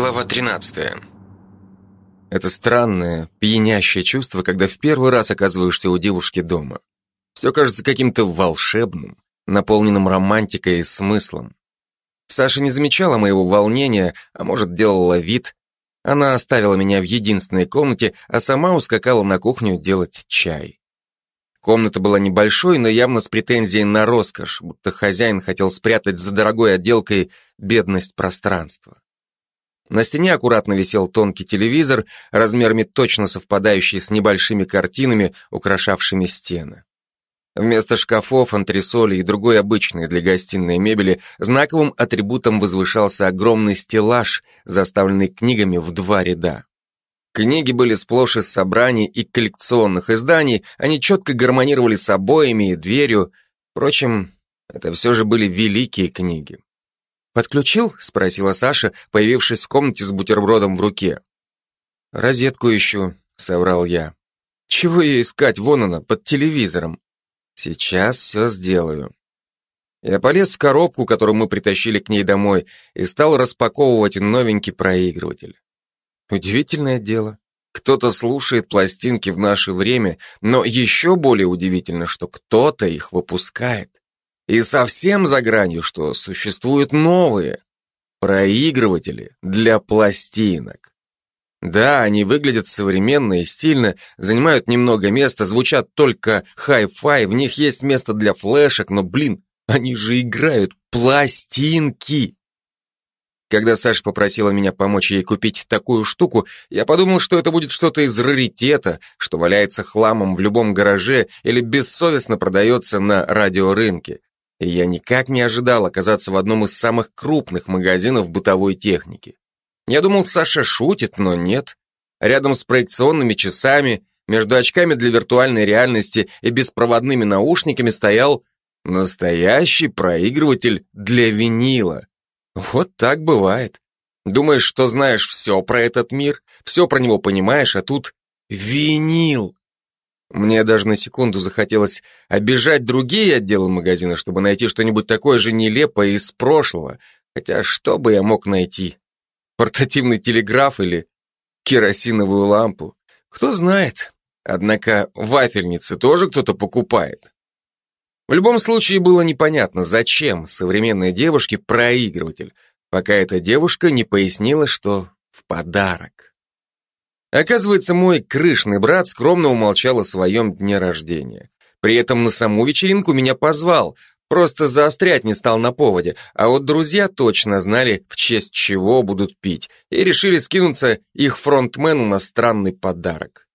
Глава 13. Это странное, пьянящее чувство, когда в первый раз оказываешься у девушки дома. Все кажется каким-то волшебным, наполненным романтикой и смыслом. Саша не замечала моего волнения, а может, делала вид. Она оставила меня в единственной комнате, а сама ускакала на кухню делать чай. Комната была небольшой, но явно с претензией на роскошь, будто хозяин хотел спрятать за дорогой отделкой бедность пространства. На стене аккуратно висел тонкий телевизор, размерами точно совпадающий с небольшими картинами, украшавшими стены. Вместо шкафов, антресолей и другой обычной для гостиной мебели знаковым атрибутом возвышался огромный стеллаж, заставленный книгами в два ряда. Книги были сплошь из собраний и коллекционных изданий, они четко гармонировали с обоями и дверью. Впрочем, это все же были великие книги. «Подключил?» — спросила Саша, появившись в комнате с бутербродом в руке. «Розетку ищу», — соврал я. «Чего ее искать? Вон она, под телевизором». «Сейчас все сделаю». Я полез в коробку, которую мы притащили к ней домой, и стал распаковывать новенький проигрыватель. Удивительное дело. Кто-то слушает пластинки в наше время, но еще более удивительно, что кто-то их выпускает. И совсем за гранью, что существуют новые проигрыватели для пластинок. Да, они выглядят современно и стильно, занимают немного места, звучат только хай-фай, в них есть место для флешек, но, блин, они же играют пластинки. Когда Саша попросила меня помочь ей купить такую штуку, я подумал, что это будет что-то из раритета, что валяется хламом в любом гараже или бессовестно продается на радиорынке я никак не ожидал оказаться в одном из самых крупных магазинов бытовой техники. Я думал, Саша шутит, но нет. Рядом с проекционными часами, между очками для виртуальной реальности и беспроводными наушниками стоял настоящий проигрыватель для винила. Вот так бывает. Думаешь, что знаешь все про этот мир, все про него понимаешь, а тут винил. Мне даже на секунду захотелось обижать другие отделы магазина, чтобы найти что-нибудь такое же нелепое из прошлого. Хотя что бы я мог найти? Портативный телеграф или керосиновую лампу? Кто знает. Однако вафельницы тоже кто-то покупает. В любом случае было непонятно, зачем современной девушке проигрыватель, пока эта девушка не пояснила, что в подарок. Оказывается, мой крышный брат скромно умолчал о своем дне рождения. При этом на саму вечеринку меня позвал, просто заострять не стал на поводе, а вот друзья точно знали, в честь чего будут пить, и решили скинуться их фронтмену на странный подарок.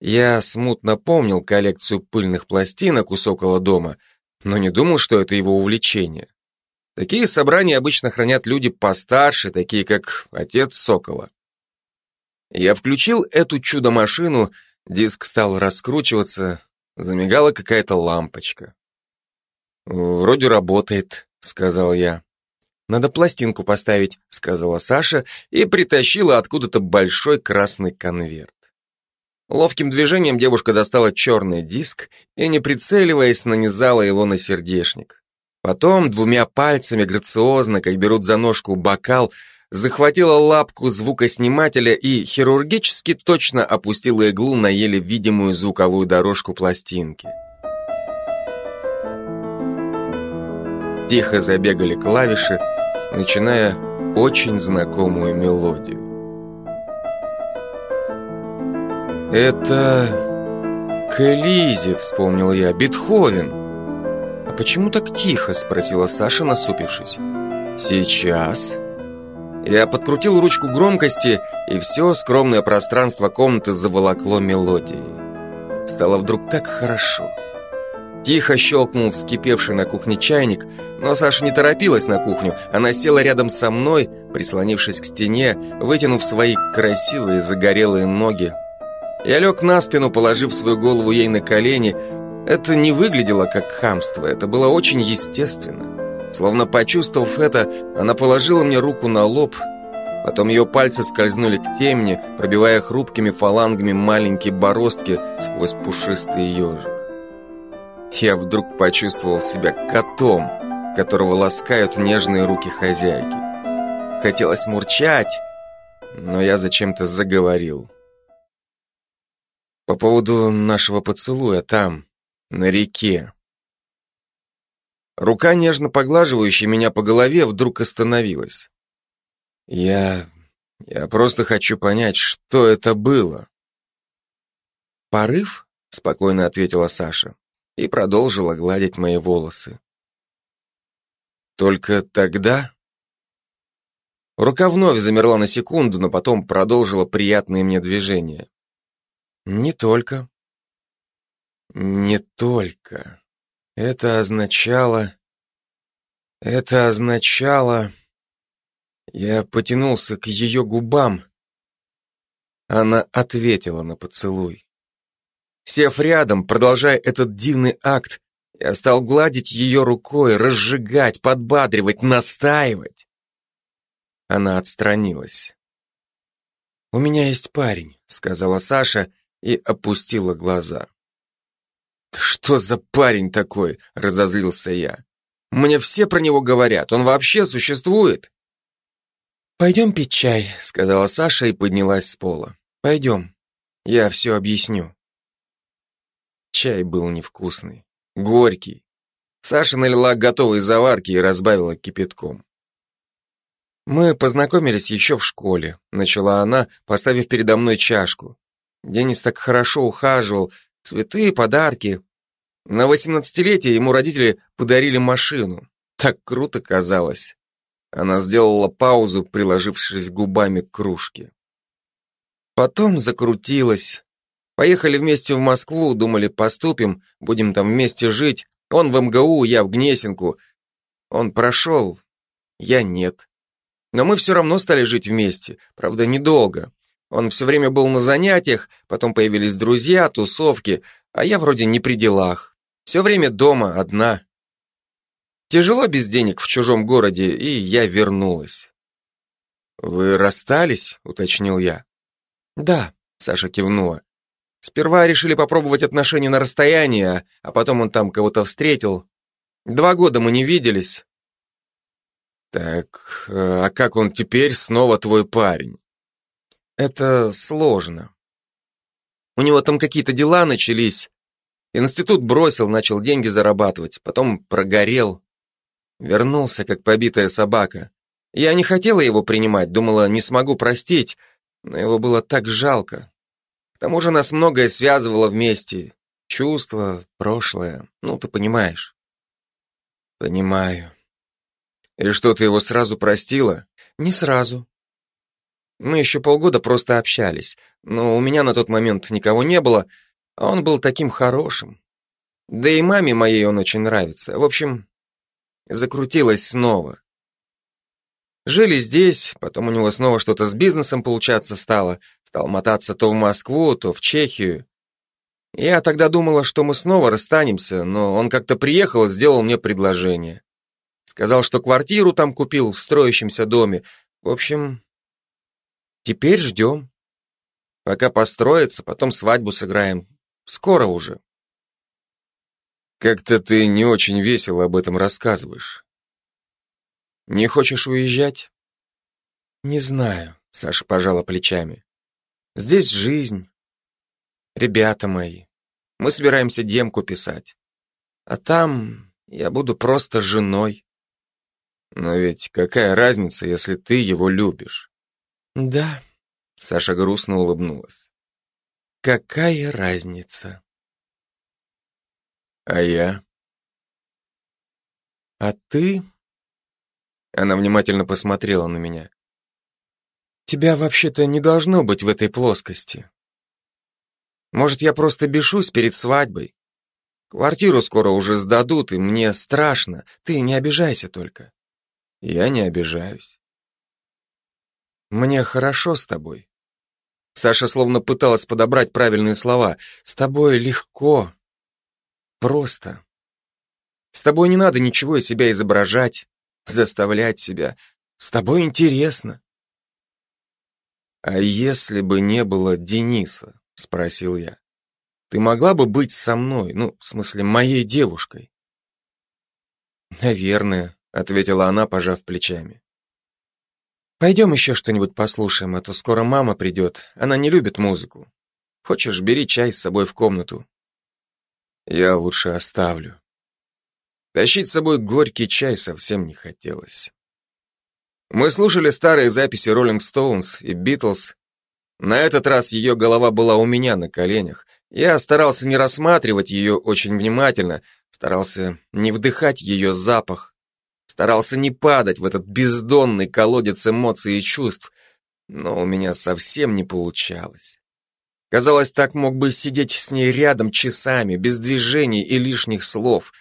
Я смутно помнил коллекцию пыльных пластинок у Сокола дома, но не думал, что это его увлечение. Такие собрания обычно хранят люди постарше, такие как отец Сокола. Я включил эту чудо-машину, диск стал раскручиваться, замигала какая-то лампочка. «Вроде работает», — сказал я. «Надо пластинку поставить», — сказала Саша и притащила откуда-то большой красный конверт. Ловким движением девушка достала черный диск и, не прицеливаясь, нанизала его на сердечник. Потом двумя пальцами грациозно, как берут за ножку бокал, захватила лапку звукоснимателя и хирургически точно опустила иглу на еле видимую звуковую дорожку пластинки. Тихо забегали клавиши, начиная очень знакомую мелодию. «Это... К вспомнил я, Бетховен!» «А почему так тихо?» — спросила Саша, насупившись. «Сейчас...» Я подкрутил ручку громкости, и все скромное пространство комнаты заволокло мелодией. Стало вдруг так хорошо. Тихо щелкнул вскипевший на кухне чайник, но Саша не торопилась на кухню. Она села рядом со мной, прислонившись к стене, вытянув свои красивые загорелые ноги. Я лег на спину, положив свою голову ей на колени. Это не выглядело как хамство, это было очень естественно. Словно почувствовав это, она положила мне руку на лоб, потом ее пальцы скользнули к темне, пробивая хрупкими фалангами маленькие бороздки сквозь пушистый ежик. Я вдруг почувствовал себя котом, которого ласкают нежные руки хозяйки. Хотелось мурчать, но я зачем-то заговорил. По поводу нашего поцелуя там, на реке. Рука, нежно поглаживающая меня по голове, вдруг остановилась. Я... я просто хочу понять, что это было. «Порыв?» — спокойно ответила Саша и продолжила гладить мои волосы. Только тогда... Рука вновь замерла на секунду, но потом продолжила приятные мне движения. Не только. Не только. Это означало... Это означало... Я потянулся к ее губам. Она ответила на поцелуй. Сев рядом, продолжая этот дивный акт, я стал гладить ее рукой, разжигать, подбадривать, настаивать. Она отстранилась. «У меня есть парень», — сказала Саша и опустила глаза. «Что за парень такой?» — разозлился я. «Мне все про него говорят. Он вообще существует?» «Пойдем пить чай», — сказала Саша и поднялась с пола. «Пойдем. Я все объясню». Чай был невкусный, горький. Саша налила готовые заварки и разбавила кипятком. «Мы познакомились еще в школе», — начала она, поставив передо мной чашку. Денис так хорошо ухаживал, цветы, подарки. На восемнадцатилетие ему родители подарили машину. Так круто казалось. Она сделала паузу, приложившись губами к кружке. Потом закрутилась, Поехали вместе в Москву, думали, поступим, будем там вместе жить. Он в МГУ, я в Гнесинку. Он прошел, я нет. Но мы все равно стали жить вместе, правда, недолго. Он все время был на занятиях, потом появились друзья, тусовки, а я вроде не при делах. Все время дома, одна. Тяжело без денег в чужом городе, и я вернулась. «Вы расстались?» — уточнил я. «Да», — Саша кивнула. Сперва решили попробовать отношения на расстоянии, а потом он там кого-то встретил. Два года мы не виделись. Так, а как он теперь снова твой парень? Это сложно. У него там какие-то дела начались. Институт бросил, начал деньги зарабатывать, потом прогорел. Вернулся, как побитая собака. Я не хотела его принимать, думала, не смогу простить, но его было так жалко тому же нас многое связывало вместе. Чувства, прошлое. Ну, ты понимаешь. Понимаю. И что, ты его сразу простила? Не сразу. Мы еще полгода просто общались, но у меня на тот момент никого не было, а он был таким хорошим. Да и маме моей он очень нравится. В общем, закрутилась снова. Жили здесь, потом у него снова что-то с бизнесом получаться стало, стал мотаться то в Москву, то в Чехию. Я тогда думала, что мы снова расстанемся, но он как-то приехал и сделал мне предложение. Сказал, что квартиру там купил в строящемся доме. В общем, теперь ждем. Пока построится, потом свадьбу сыграем. Скоро уже. Как-то ты не очень весело об этом рассказываешь. Не хочешь уезжать? Не знаю, Саша пожала плечами. Здесь жизнь. Ребята мои, мы собираемся демку писать. А там я буду просто женой. Но ведь какая разница, если ты его любишь? Да, Саша грустно улыбнулась. Какая разница? А я? А ты она внимательно посмотрела на меня. «Тебя вообще-то не должно быть в этой плоскости. Может, я просто бешусь перед свадьбой? Квартиру скоро уже сдадут, и мне страшно. Ты не обижайся только». «Я не обижаюсь». «Мне хорошо с тобой». Саша словно пыталась подобрать правильные слова. «С тобой легко. Просто. С тобой не надо ничего из себя изображать заставлять себя. С тобой интересно. А если бы не было Дениса, спросил я, ты могла бы быть со мной, ну, в смысле, моей девушкой? Наверное, ответила она, пожав плечами. Пойдем еще что-нибудь послушаем, а то скоро мама придет. Она не любит музыку. Хочешь, бери чай с собой в комнату. Я лучше оставлю. Тащить с собой горький чай совсем не хотелось. Мы слушали старые записи Rolling Stones и Beatles. На этот раз ее голова была у меня на коленях. Я старался не рассматривать ее очень внимательно, старался не вдыхать ее запах, Старался не падать в этот бездонный колодец эмоций и чувств, но у меня совсем не получалось. Казалось, так мог бы сидеть с ней рядом часами, без движений и лишних слов.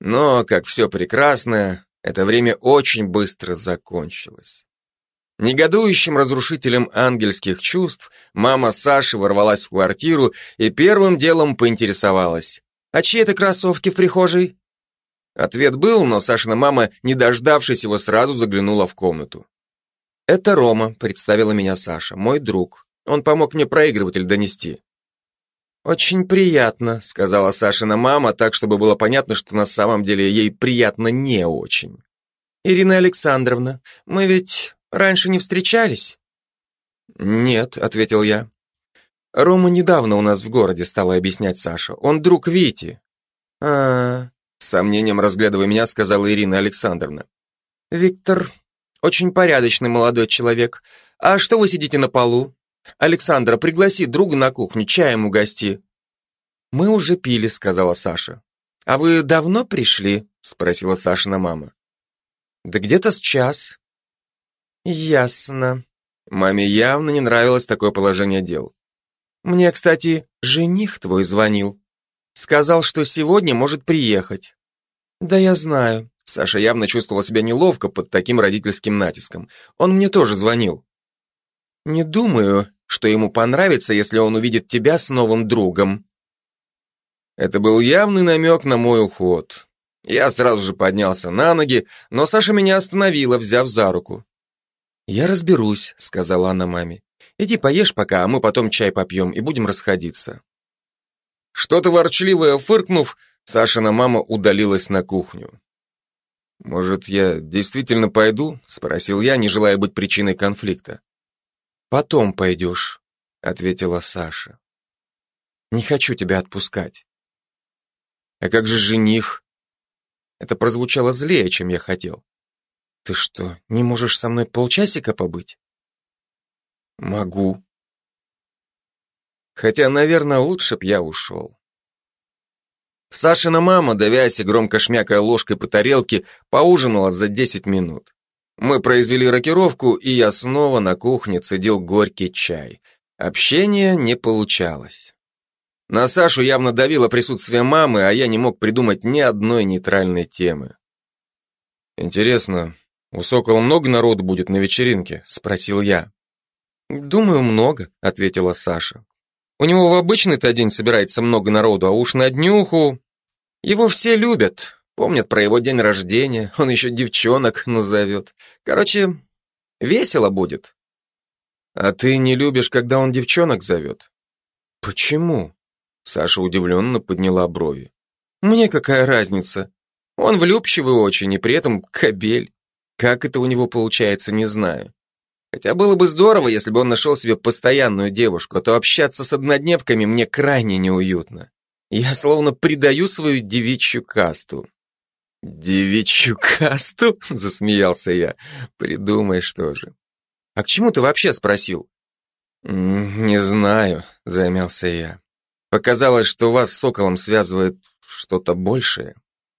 Но, как все прекрасное, это время очень быстро закончилось. Негодующим разрушителем ангельских чувств мама Саши ворвалась в квартиру и первым делом поинтересовалась. «А чьи это кроссовки в прихожей?» Ответ был, но Сашина мама, не дождавшись его, сразу заглянула в комнату. «Это Рома», — представила меня Саша, мой друг. Он помог мне проигрыватель донести. «Очень приятно», — сказала Сашина мама, так, чтобы было понятно, что на самом деле ей приятно не очень. «Ирина Александровна, мы ведь раньше не встречались?» «Нет», — ответил я. «Рома недавно у нас в городе», — стала объяснять Саша. «Он друг Вити». «А, с сомнением разглядывая меня, сказала Ирина Александровна. «Виктор, очень порядочный молодой человек. А что вы сидите на полу? Александра, пригласи друга на кухню, чаем угости». «Мы уже пили», — сказала Саша. «А вы давно пришли?» — спросила Сашина мама. «Да где-то с час». «Ясно». Маме явно не нравилось такое положение дел. «Мне, кстати, жених твой звонил. Сказал, что сегодня может приехать. Да я знаю. Саша явно чувствовала себя неловко под таким родительским натиском. Он мне тоже звонил. Не думаю, что ему понравится, если он увидит тебя с новым другом. Это был явный намек на мой уход. Я сразу же поднялся на ноги, но Саша меня остановила, взяв за руку. «Я разберусь», — сказала она маме. «Иди поешь пока, а мы потом чай попьем и будем расходиться». Что-то ворчливое фыркнув, Сашина мама удалилась на кухню. «Может, я действительно пойду?» — спросил я, не желая быть причиной конфликта. «Потом пойдешь», — ответила Саша. «Не хочу тебя отпускать». «А как же жених?» Это прозвучало злее, чем я хотел. «Ты что, не можешь со мной полчасика побыть?» «Могу», Хотя, наверное, лучше б я ушел. Сашина мама, давясь и громко шмякая ложкой по тарелке, поужинала за 10 минут. Мы произвели рокировку, и я снова на кухне цедил горький чай. Общение не получалось. На Сашу явно давило присутствие мамы, а я не мог придумать ни одной нейтральной темы. «Интересно, у Сокола много народу будет на вечеринке?» — спросил я. «Думаю, много», — ответила Саша. У него в обычный-то день собирается много народу, а уж на днюху... Его все любят, помнят про его день рождения, он еще девчонок назовет. Короче, весело будет. А ты не любишь, когда он девчонок зовет? Почему? Саша удивленно подняла брови. Мне какая разница? Он влюбчивый очень, и при этом кобель. Как это у него получается, не знаю. Хотя было бы здорово, если бы он нашел себе постоянную девушку, а то общаться с однодневками мне крайне неуютно. Я словно предаю свою девичью касту. «Девичью касту?» — засмеялся я. «Придумай, что же». «А к чему ты вообще спросил?» «Не знаю», — замялся я. «Показалось, что вас с Соколом связывает что-то большее».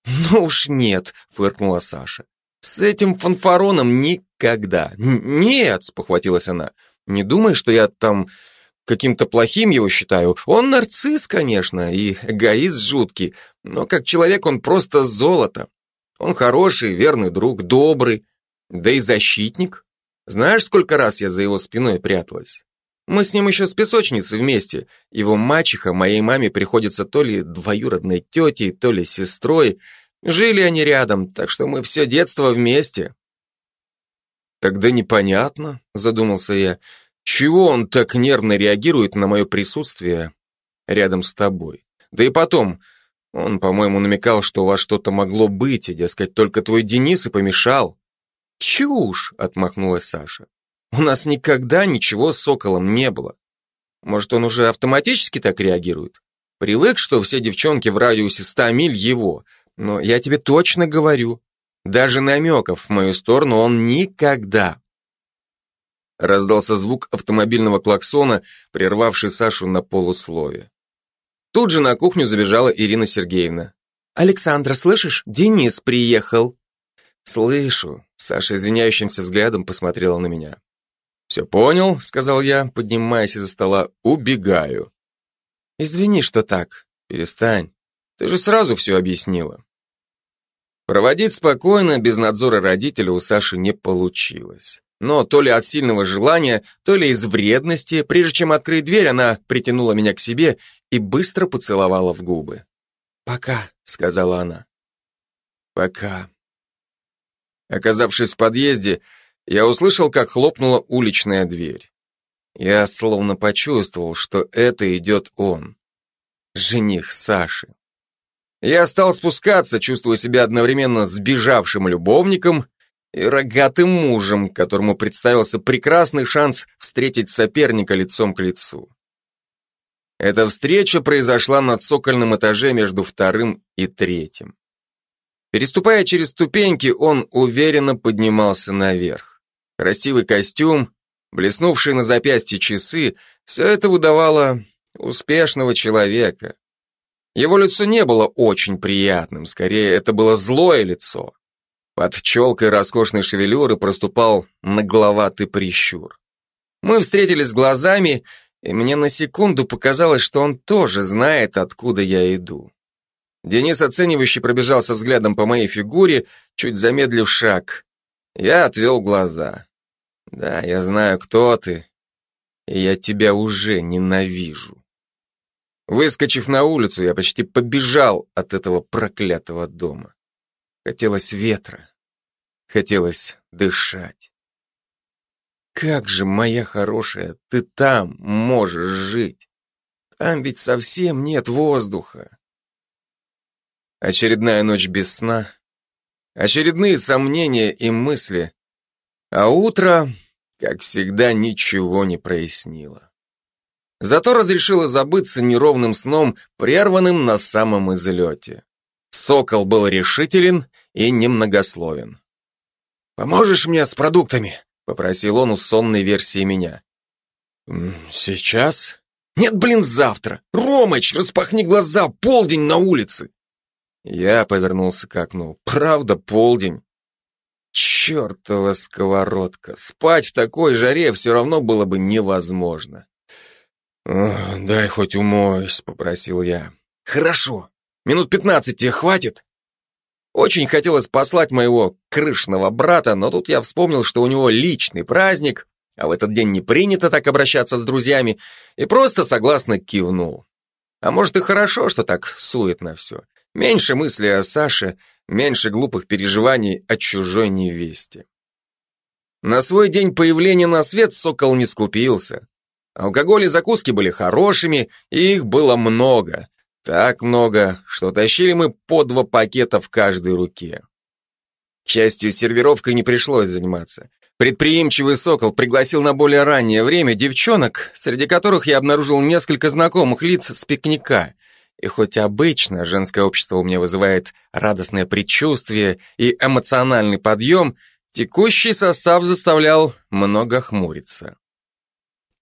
«Ну уж нет», — фыркнула Саша. «С этим фанфароном никогда». «Нет», — спохватилась она, — «не думай, что я там каким-то плохим его считаю. Он нарцисс, конечно, и эгоист жуткий, но как человек он просто золото. Он хороший, верный друг, добрый, да и защитник. Знаешь, сколько раз я за его спиной пряталась? Мы с ним еще с песочницы вместе. Его мачеха моей маме приходится то ли двоюродной тетей, то ли сестрой, Жили они рядом, так что мы все детство вместе. Тогда непонятно, задумался я, чего он так нервно реагирует на мое присутствие рядом с тобой. Да и потом, он, по-моему, намекал, что у вас что-то могло быть, и, дескать, только твой Денис и помешал. Чушь, отмахнулась Саша. У нас никогда ничего с Соколом не было. Может, он уже автоматически так реагирует? Привык, что все девчонки в радиусе ста миль его, но я тебе точно говорю, даже намеков в мою сторону он никогда. Раздался звук автомобильного клаксона, прервавший Сашу на полуслове. Тут же на кухню забежала Ирина Сергеевна. «Александра, слышишь? Денис приехал». «Слышу», — Саша извиняющимся взглядом посмотрела на меня. «Все понял», — сказал я, поднимаясь из-за стола, «убегаю». «Извини, что так. Перестань. Ты же сразу все объяснила». Проводить спокойно, без надзора родителя у Саши не получилось. Но то ли от сильного желания, то ли из вредности, прежде чем открыть дверь, она притянула меня к себе и быстро поцеловала в губы. «Пока», — сказала она. «Пока». Оказавшись в подъезде, я услышал, как хлопнула уличная дверь. Я словно почувствовал, что это идет он. Жених Саши. Я стал спускаться, чувствуя себя одновременно сбежавшим любовником и рогатым мужем, которому представился прекрасный шанс встретить соперника лицом к лицу. Эта встреча произошла на цокольном этаже между вторым и третьим. Переступая через ступеньки, он уверенно поднимался наверх. Красивый костюм, блеснувшие на запястье часы, все это выдавало успешного человека. Его лицо не было очень приятным, скорее это было злое лицо. Под челкой роскошной шевелюры проступал нагловатый прищур. Мы встретились глазами, и мне на секунду показалось, что он тоже знает, откуда я иду. Денис оценивающе пробежался взглядом по моей фигуре, чуть замедлив шаг. Я отвел глаза. Да, я знаю, кто ты, и я тебя уже ненавижу. Выскочив на улицу, я почти побежал от этого проклятого дома. Хотелось ветра. Хотелось дышать. Как же, моя хорошая, ты там можешь жить? Там ведь совсем нет воздуха. Очередная ночь без сна, очередные сомнения и мысли, а утро, как всегда, ничего не прояснило. Зато разрешило забыться неровным сном, прерванным на самом излете. Сокол был решителен и немногословен. «Поможешь мне с продуктами?» — попросил он у сонной версии меня. «Сейчас?» «Нет, блин, завтра! Ромыч, распахни глаза, полдень на улице!» Я повернулся к окну. «Правда, полдень?» Чертова сковородка! Спать в такой жаре все равно было бы невозможно. «Дай хоть умоюсь», — попросил я. «Хорошо. Минут пятнадцать тебе хватит?» Очень хотелось послать моего крышного брата, но тут я вспомнил, что у него личный праздник, а в этот день не принято так обращаться с друзьями, и просто согласно кивнул. А может и хорошо, что так суетно все. Меньше мысли о Саше, меньше глупых переживаний о чужой невесте. На свой день появления на свет Сокол не скупился. Алкоголь и закуски были хорошими, и их было много. Так много, что тащили мы по два пакета в каждой руке. К счастью, сервировкой не пришлось заниматься. Предприимчивый сокол пригласил на более раннее время девчонок, среди которых я обнаружил несколько знакомых лиц с пикника. И хоть обычно женское общество у меня вызывает радостное предчувствие и эмоциональный подъем, текущий состав заставлял много хмуриться.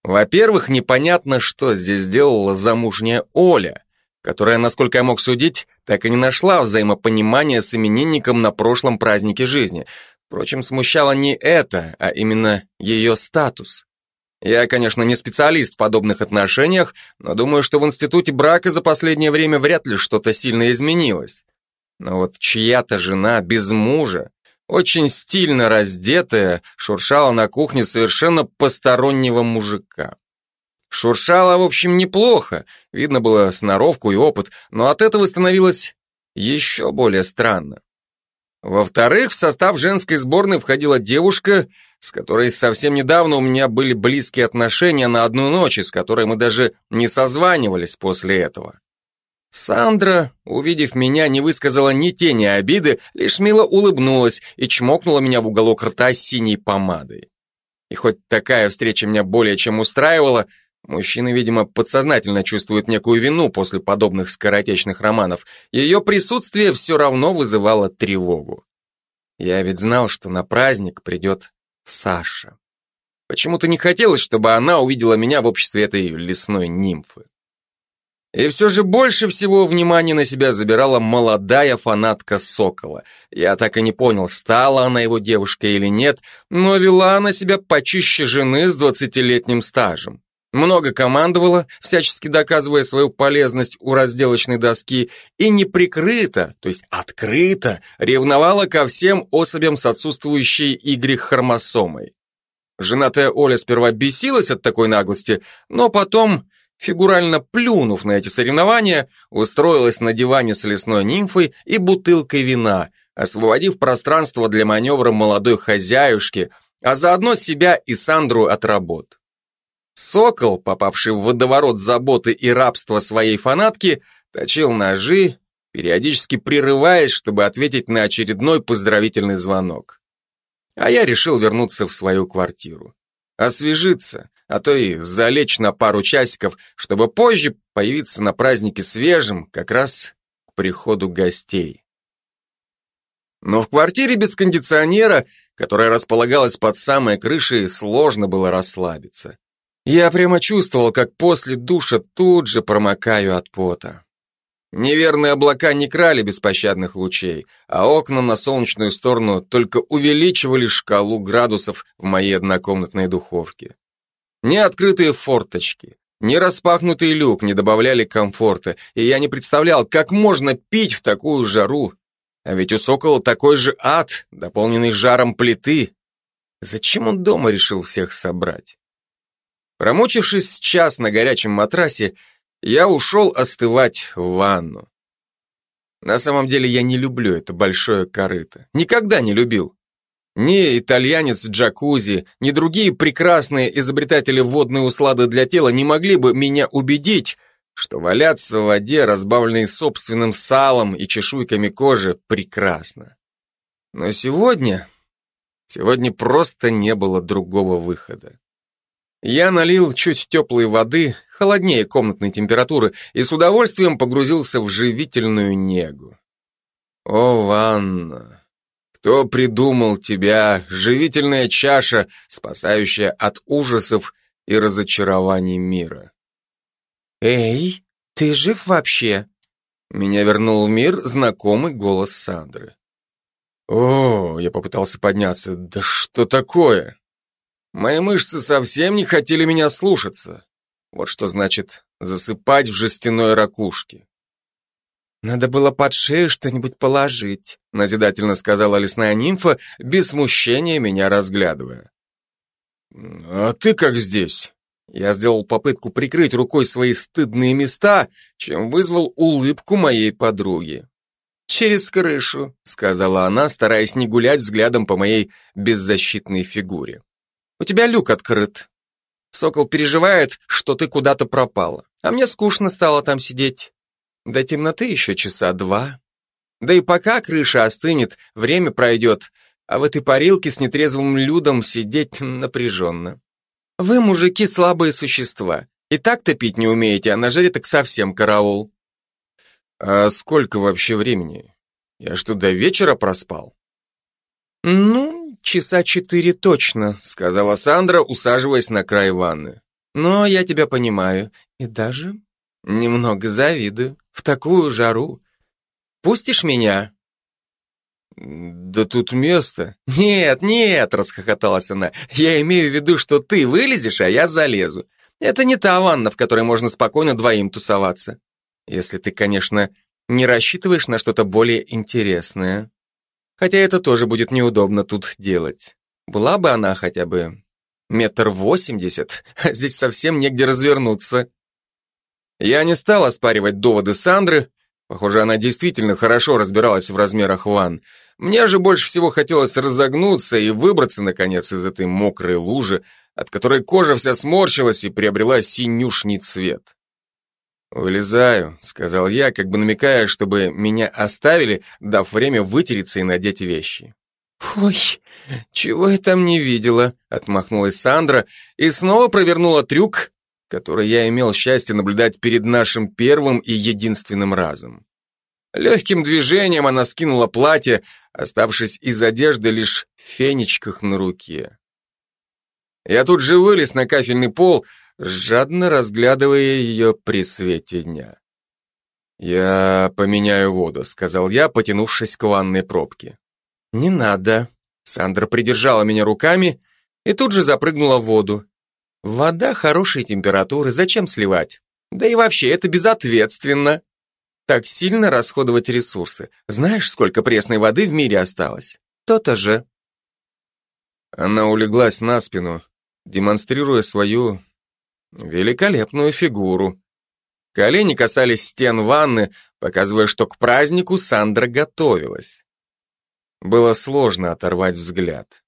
Во-первых, непонятно, что здесь сделала замужняя Оля которая, насколько я мог судить, так и не нашла взаимопонимания с именинником на прошлом празднике жизни. Впрочем, смущало не это, а именно ее статус. Я, конечно, не специалист в подобных отношениях, но думаю, что в институте брака за последнее время вряд ли что-то сильно изменилось. Но вот чья-то жена без мужа, очень стильно раздетая, шуршала на кухне совершенно постороннего мужика. Шуршало, в общем, неплохо, видно было сноровку и опыт, но от этого становилось еще более странно. Во-вторых, в состав женской сборной входила девушка, с которой совсем недавно у меня были близкие отношения на одну ночь, с которой мы даже не созванивались после этого. Сандра, увидев меня, не высказала ни тени обиды, лишь мило улыбнулась и чмокнула меня в уголок рта синей помадой. И хоть такая встреча меня более чем устраивала, мужчины, видимо, подсознательно чувствуют некую вину после подобных скоротечных романов, ее присутствие все равно вызывало тревогу. Я ведь знал, что на праздник придет Саша. Почему-то не хотелось, чтобы она увидела меня в обществе этой лесной нимфы. И все же больше всего внимания на себя забирала молодая фанатка Сокола. Я так и не понял, стала она его девушкой или нет, но вела она себя почище жены с двадцатилетним стажем. Много командовала, всячески доказывая свою полезность у разделочной доски, и неприкрыто, то есть открыто, ревновала ко всем особям с отсутствующей Y-хромосомой. Женатая Оля сперва бесилась от такой наглости, но потом фигурально плюнув на эти соревнования, устроилась на диване с лесной нимфой и бутылкой вина, освободив пространство для маневра молодой хозяюшки, а заодно себя и Сандру от работ. Сокол, попавший в водоворот заботы и рабства своей фанатки, точил ножи, периодически прерываясь, чтобы ответить на очередной поздравительный звонок. А я решил вернуться в свою квартиру. Освежиться, а то и залечь на пару часиков, чтобы позже появиться на празднике свежим, как раз к приходу гостей. Но в квартире без кондиционера, которая располагалась под самой крышей, сложно было расслабиться. Я прямо чувствовал, как после душа тут же промокаю от пота. Неверные облака не крали беспощадных лучей, а окна на солнечную сторону только увеличивали шкалу градусов в моей однокомнатной духовке. Ни открытые форточки, ни распахнутый люк не добавляли комфорта, и я не представлял, как можно пить в такую жару. А ведь у Сокола такой же ад, дополненный жаром плиты. Зачем он дома решил всех собрать? Промочившись час на горячем матрасе, я ушел остывать в ванну. На самом деле я не люблю это большое корыто. Никогда не любил. Ни итальянец джакузи, ни другие прекрасные изобретатели водной услады для тела не могли бы меня убедить, что валяться в воде, разбавленной собственным салом и чешуйками кожи, прекрасно. Но сегодня... Сегодня просто не было другого выхода. Я налил чуть теплой воды, холоднее комнатной температуры, и с удовольствием погрузился в живительную негу. О, ванна! Кто придумал тебя, живительная чаша, спасающая от ужасов и разочарований мира? Эй, ты жив вообще? Меня вернул в мир знакомый голос Сандры. О, я попытался подняться. Да что такое? Мои мышцы совсем не хотели меня слушаться. Вот что значит засыпать в жестяной ракушке. «Надо было под шею что-нибудь положить», назидательно сказала лесная нимфа, без смущения меня разглядывая. «А ты как здесь?» Я сделал попытку прикрыть рукой свои стыдные места, чем вызвал улыбку моей подруги. «Через крышу», — сказала она, стараясь не гулять взглядом по моей беззащитной фигуре. «У тебя люк открыт. Сокол переживает, что ты куда-то пропала, а мне скучно стало там сидеть. До темноты еще часа два. Да и пока крыша остынет, время пройдет, а в этой парилке с нетрезвым людом сидеть напряженно. Вы, мужики, слабые существа. И так-то пить не умеете, а на жаре так совсем караул. А сколько вообще времени? Я что, до вечера проспал? Ну, часа четыре точно, сказала Сандра, усаживаясь на край ванны. Но я тебя понимаю и даже немного завидую в такую жару. Пустишь меня?» «Да тут место». «Нет, нет», — расхохоталась она, «я имею в виду, что ты вылезешь, а я залезу. Это не та ванна, в которой можно спокойно двоим тусоваться. Если ты, конечно, не рассчитываешь на что-то более интересное. Хотя это тоже будет неудобно тут делать. Была бы она хотя бы метр восемьдесят, а здесь совсем негде развернуться». Я не стал оспаривать доводы Сандры. Похоже, она действительно хорошо разбиралась в размерах ванн. Мне же больше всего хотелось разогнуться и выбраться, наконец, из этой мокрой лужи, от которой кожа вся сморщилась и приобрела синюшний цвет. «Вылезаю», — сказал я, как бы намекая, чтобы меня оставили, дав время вытереться и надеть вещи. «Ой, чего я там не видела?» — отмахнулась Сандра и снова провернула трюк, который я имел счастье наблюдать перед нашим первым и единственным разом. Легким движением она скинула платье, оставшись из одежды лишь в фенечках на руке. Я тут же вылез на кафельный пол, жадно разглядывая ее при свете дня. «Я поменяю воду», — сказал я, потянувшись к ванной пробке. «Не надо». Сандра придержала меня руками и тут же запрыгнула в воду. «Вода хорошей температуры, зачем сливать? Да и вообще, это безответственно. Так сильно расходовать ресурсы. Знаешь, сколько пресной воды в мире осталось? То-то же». Она улеглась на спину, демонстрируя свою великолепную фигуру. Колени касались стен ванны, показывая, что к празднику Сандра готовилась. Было сложно оторвать взгляд.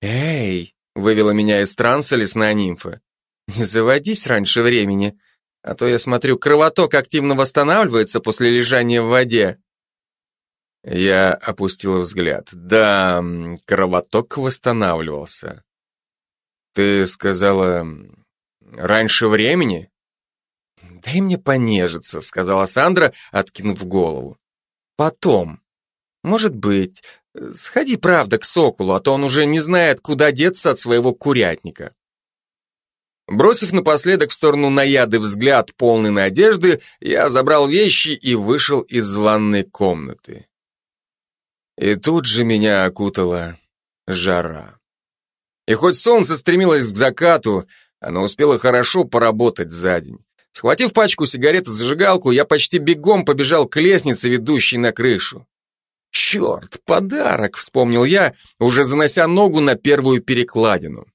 «Эй!» — вывела меня из транса лесная нимфа. «Не заводись раньше времени, а то я смотрю, кровоток активно восстанавливается после лежания в воде». Я опустил взгляд. Да, кровоток восстанавливался. Ты сказала, раньше времени? «Дай мне понежиться», — сказала Сандра, откинув голову. «Потом. Может быть. Сходи, правда, к Соколу, а то он уже не знает, куда деться от своего курятника». Бросив напоследок в сторону наяды взгляд, полный надежды, я забрал вещи и вышел из ванной комнаты. И тут же меня окутала жара. И хоть солнце стремилось к закату, оно успело хорошо поработать за день. Схватив пачку сигарет и зажигалку, я почти бегом побежал к лестнице, ведущей на крышу. «Черт, подарок!» — вспомнил я, уже занося ногу на первую перекладину.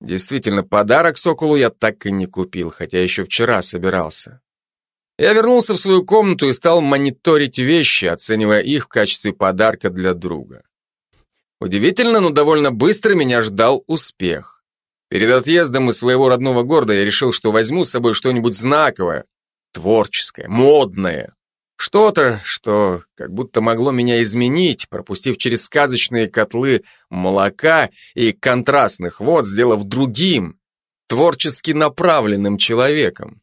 Действительно, подарок Соколу я так и не купил, хотя еще вчера собирался. Я вернулся в свою комнату и стал мониторить вещи, оценивая их в качестве подарка для друга. Удивительно, но довольно быстро меня ждал успех. Перед отъездом из своего родного города я решил, что возьму с собой что-нибудь знаковое, творческое, модное. Что-то, что как будто могло меня изменить, пропустив через сказочные котлы молока и контрастных вод, сделав другим, творчески направленным человеком.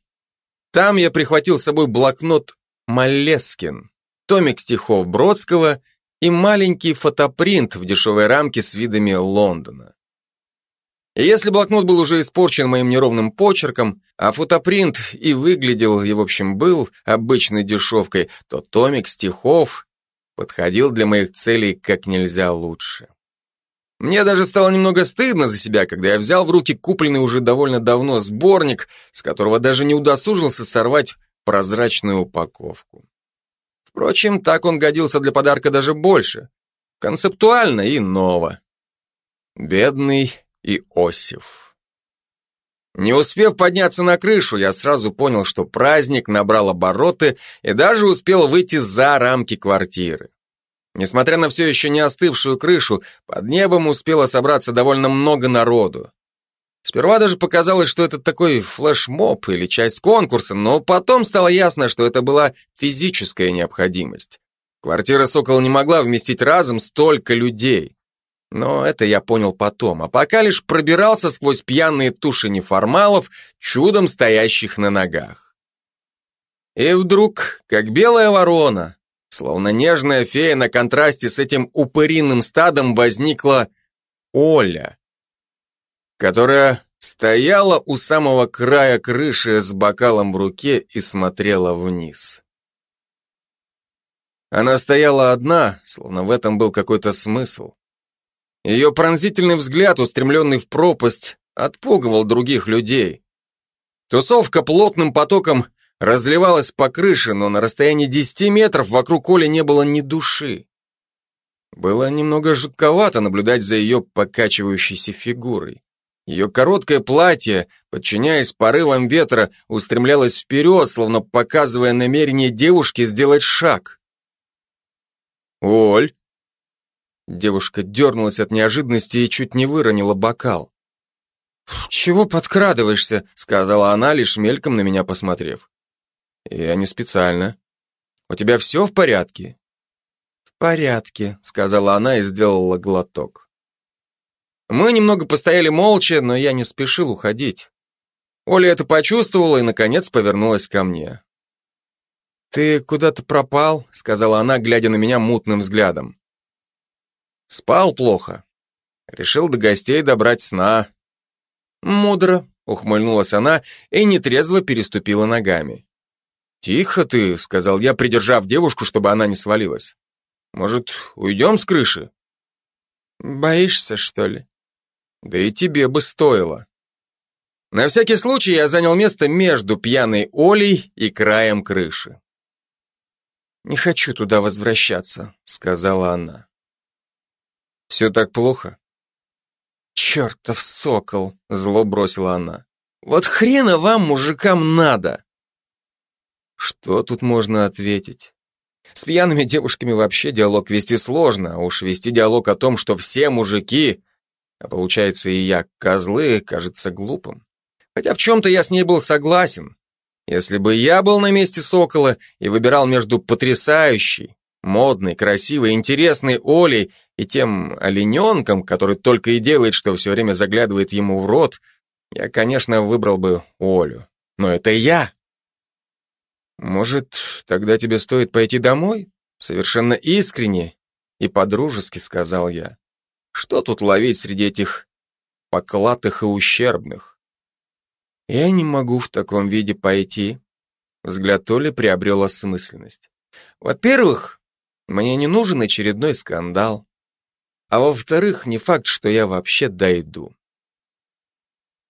Там я прихватил с собой блокнот Малескин, томик стихов Бродского и маленький фотопринт в дешевой рамке с видами Лондона. Если блокнот был уже испорчен моим неровным почерком, а фотопринт и выглядел, и в общем был обычной дешевкой, то томик стихов подходил для моих целей как нельзя лучше. Мне даже стало немного стыдно за себя, когда я взял в руки купленный уже довольно давно сборник, с которого даже не удосужился сорвать прозрачную упаковку. Впрочем, так он годился для подарка даже больше. Концептуально и ново. Бедный и Осиф. Не успев подняться на крышу, я сразу понял, что праздник набрал обороты и даже успел выйти за рамки квартиры. Несмотря на все еще не остывшую крышу, под небом успело собраться довольно много народу. Сперва даже показалось, что это такой флешмоб или часть конкурса, но потом стало ясно, что это была физическая необходимость. Квартира «Сокол» не могла вместить разом столько людей. Но это я понял потом, а пока лишь пробирался сквозь пьяные туши неформалов, чудом стоящих на ногах. И вдруг, как белая ворона, словно нежная фея на контрасте с этим упыриным стадом возникла Оля, которая стояла у самого края крыши с бокалом в руке и смотрела вниз. Она стояла одна, словно в этом был какой-то смысл. Ее пронзительный взгляд, устремленный в пропасть, отпугивал других людей. Тусовка плотным потоком разливалась по крыше, но на расстоянии десяти метров вокруг Оли не было ни души. Было немного жутковато наблюдать за ее покачивающейся фигурой. Ее короткое платье, подчиняясь порывам ветра, устремлялось вперед, словно показывая намерение девушки сделать шаг. «Оль!» Девушка дернулась от неожиданности и чуть не выронила бокал. «Чего подкрадываешься?» — сказала она, лишь мельком на меня посмотрев. «Я не специально. У тебя все в порядке?» «В порядке», — сказала она и сделала глоток. Мы немного постояли молча, но я не спешил уходить. Оля это почувствовала и, наконец, повернулась ко мне. «Ты куда-то пропал», — сказала она, глядя на меня мутным взглядом. «Спал плохо. Решил до гостей добрать сна». «Мудро», — ухмыльнулась она и нетрезво переступила ногами. «Тихо ты», — сказал я, придержав девушку, чтобы она не свалилась. «Может, уйдем с крыши?» «Боишься, что ли?» «Да и тебе бы стоило». На всякий случай я занял место между пьяной Олей и краем крыши. «Не хочу туда возвращаться», — сказала она. «Все так плохо?» «Чертов сокол!» — зло бросила она. «Вот хрена вам, мужикам, надо!» Что тут можно ответить? С пьяными девушками вообще диалог вести сложно, а уж вести диалог о том, что все мужики, а получается и я, козлы, кажется глупым. Хотя в чем-то я с ней был согласен. Если бы я был на месте Сокола и выбирал между потрясающей, модной, красивой, интересной Олей и тем олененком, который только и делает, что все время заглядывает ему в рот, я, конечно, выбрал бы Олю. Но это я. Может, тогда тебе стоит пойти домой? Совершенно искренне и подружески сказал я. Что тут ловить среди этих поклатых и ущербных? Я не могу в таком виде пойти. Взгляд Толи приобрел осмысленность. Во-первых, мне не нужен очередной скандал. А во-вторых, не факт, что я вообще дойду.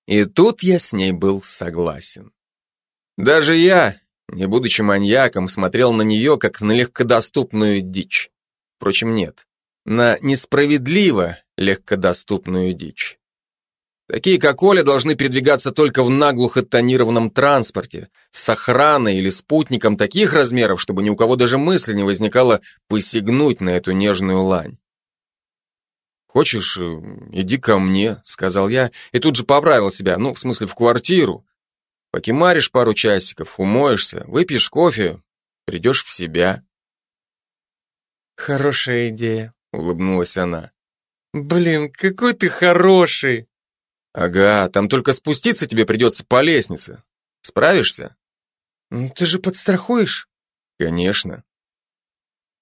И тут я с ней был согласен. Даже я, не будучи маньяком, смотрел на нее, как на легкодоступную дичь. Впрочем, нет, на несправедливо легкодоступную дичь. Такие, как Оля, должны передвигаться только в наглухо тонированном транспорте, с охраной или спутником таких размеров, чтобы ни у кого даже мысли не возникало посягнуть на эту нежную лань. «Хочешь, э, иди ко мне», — сказал я, и тут же поправил себя, ну, в смысле, в квартиру. Покемаришь пару часиков, умоешься, выпьешь кофе, придешь в себя. «Хорошая идея», — улыбнулась она. «Блин, какой ты хороший!» «Ага, там только спуститься тебе придется по лестнице. Справишься?» «Ну, «Ты же подстрахуешь?» «Конечно».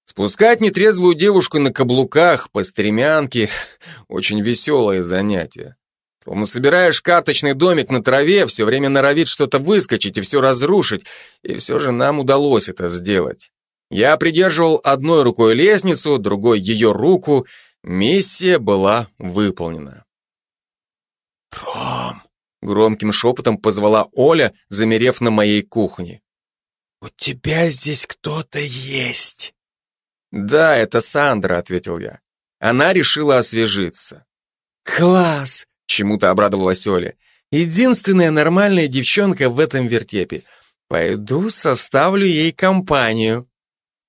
Спускать нетрезвую девушку на каблуках по стремянке — очень веселое занятие. Словно собираешь карточный домик на траве, все время норовит что-то выскочить и все разрушить, и все же нам удалось это сделать. Я придерживал одной рукой лестницу, другой ее руку, миссия была выполнена. «Ром!» — громким шепотом позвала Оля, замерев на моей кухне. «У тебя здесь кто-то есть!» «Да, это Сандра», — ответил я. Она решила освежиться. «Класс!» — чему-то обрадовалась Оля. «Единственная нормальная девчонка в этом вертепе. Пойду составлю ей компанию».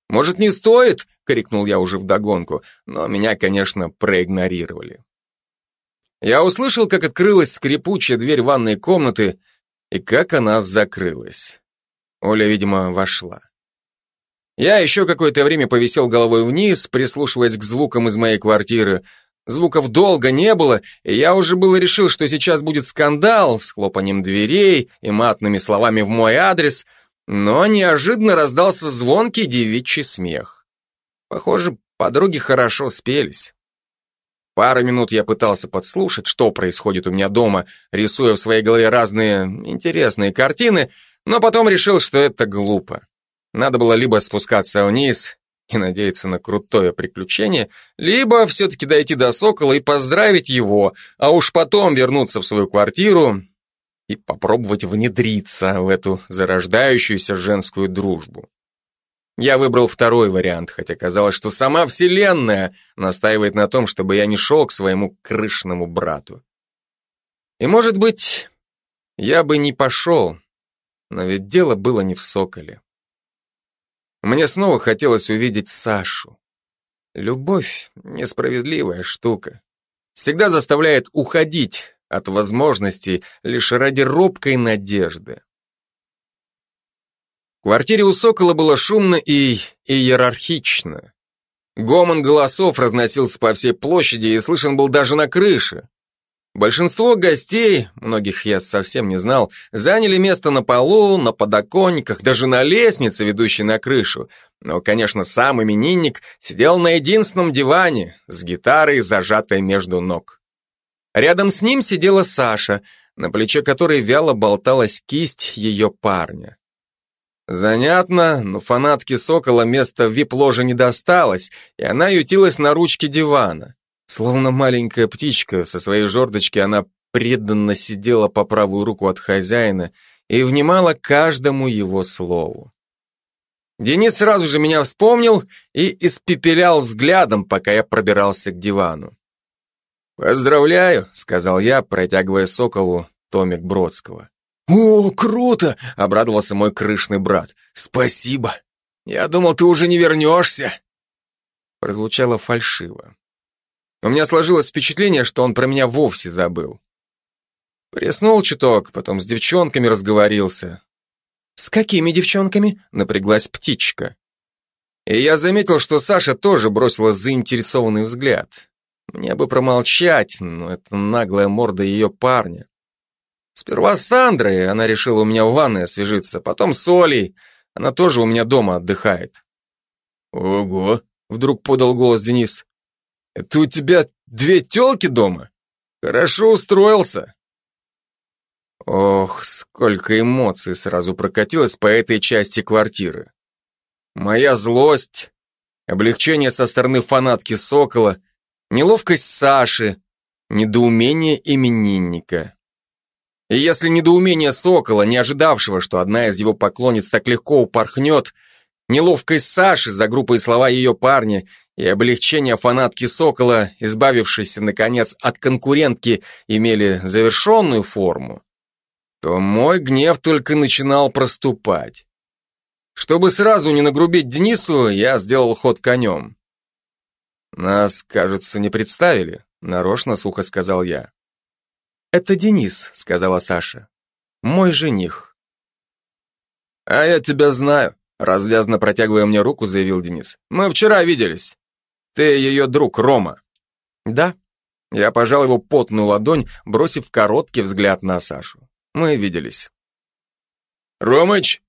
«Может, не стоит?» — крикнул я уже вдогонку, но меня, конечно, проигнорировали. Я услышал, как открылась скрипучая дверь ванной комнаты и как она закрылась. Оля, видимо, вошла. Я еще какое-то время повисел головой вниз, прислушиваясь к звукам из моей квартиры. Звуков долго не было, и я уже было решил, что сейчас будет скандал с хлопанием дверей и матными словами в мой адрес, но неожиданно раздался звонкий девичий смех. Похоже, подруги хорошо спелись. Пару минут я пытался подслушать, что происходит у меня дома, рисуя в своей голове разные интересные картины, но потом решил, что это глупо. Надо было либо спускаться вниз и надеяться на крутое приключение, либо все-таки дойти до Сокола и поздравить его, а уж потом вернуться в свою квартиру и попробовать внедриться в эту зарождающуюся женскую дружбу. Я выбрал второй вариант, хотя казалось, что сама Вселенная настаивает на том, чтобы я не шел к своему крышному брату. И, может быть, я бы не пошел, но ведь дело было не в Соколе. Мне снова хотелось увидеть Сашу. Любовь — несправедливая штука. Всегда заставляет уходить от возможностей лишь ради робкой надежды. Квартире у Сокола было шумно и иерархично. Гомон голосов разносился по всей площади и слышен был даже на крыше. Большинство гостей, многих я совсем не знал, заняли место на полу, на подоконниках, даже на лестнице, ведущей на крышу. Но, конечно, сам именинник сидел на единственном диване с гитарой, зажатой между ног. Рядом с ним сидела Саша, на плече которой вяло болталась кисть ее парня. Занятно, но фанатке Сокола места в вип-ложе не досталось, и она ютилась на ручке дивана. Словно маленькая птичка, со своей жердочки она преданно сидела по правую руку от хозяина и внимала каждому его слову. Денис сразу же меня вспомнил и испепелял взглядом, пока я пробирался к дивану. «Поздравляю», — сказал я, протягивая соколу томик Бродского. «О, круто!» — обрадовался мой крышный брат. «Спасибо! Я думал, ты уже не вернешься!» Прозвучало фальшиво. У меня сложилось впечатление, что он про меня вовсе забыл. Приснул чуток, потом с девчонками разговорился. «С какими девчонками?» — напряглась птичка. И я заметил, что Саша тоже бросила заинтересованный взгляд. Мне бы промолчать, но это наглая морда ее парня. Сперва с Сандрой, она решила у меня в ванной освежиться, потом с Олей, она тоже у меня дома отдыхает. «Ого!» — вдруг подал голос Денис. Это у тебя две телки дома? Хорошо устроился. Ох, сколько эмоций сразу прокатилось по этой части квартиры. Моя злость, облегчение со стороны фанатки Сокола, неловкость Саши, недоумение именинника. И если недоумение Сокола, не ожидавшего, что одна из его поклонниц так легко упорхнет, неловкость Саши за группой слова ее парня и облегчение фанатки Сокола, избавившейся, наконец, от конкурентки, имели завершенную форму, то мой гнев только начинал проступать. Чтобы сразу не нагрубить Денису, я сделал ход конем. «Нас, кажется, не представили», — нарочно сухо сказал я. «Это Денис», — сказала Саша. «Мой жених». «А я тебя знаю», — развязно протягивая мне руку, заявил Денис. «Мы вчера виделись». Ты ее друг, Рома. Да. Я пожал его потную ладонь, бросив короткий взгляд на Сашу. Мы виделись. Ромыч,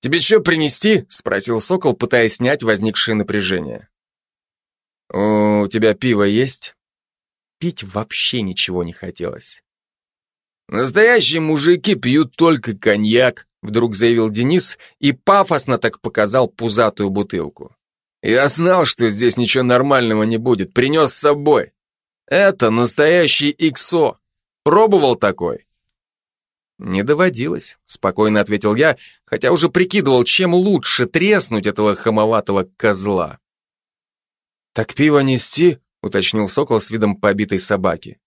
тебе что принести? Спросил Сокол, пытаясь снять возникшее напряжение. У тебя пиво есть? Пить вообще ничего не хотелось. Настоящие мужики пьют только коньяк, вдруг заявил Денис и пафосно так показал пузатую бутылку. Я знал, что здесь ничего нормального не будет, принес с собой. Это настоящий иксо. Пробовал такой? Не доводилось, спокойно ответил я, хотя уже прикидывал, чем лучше треснуть этого хамоватого козла. Так пиво нести? уточнил сокол с видом побитой собаки.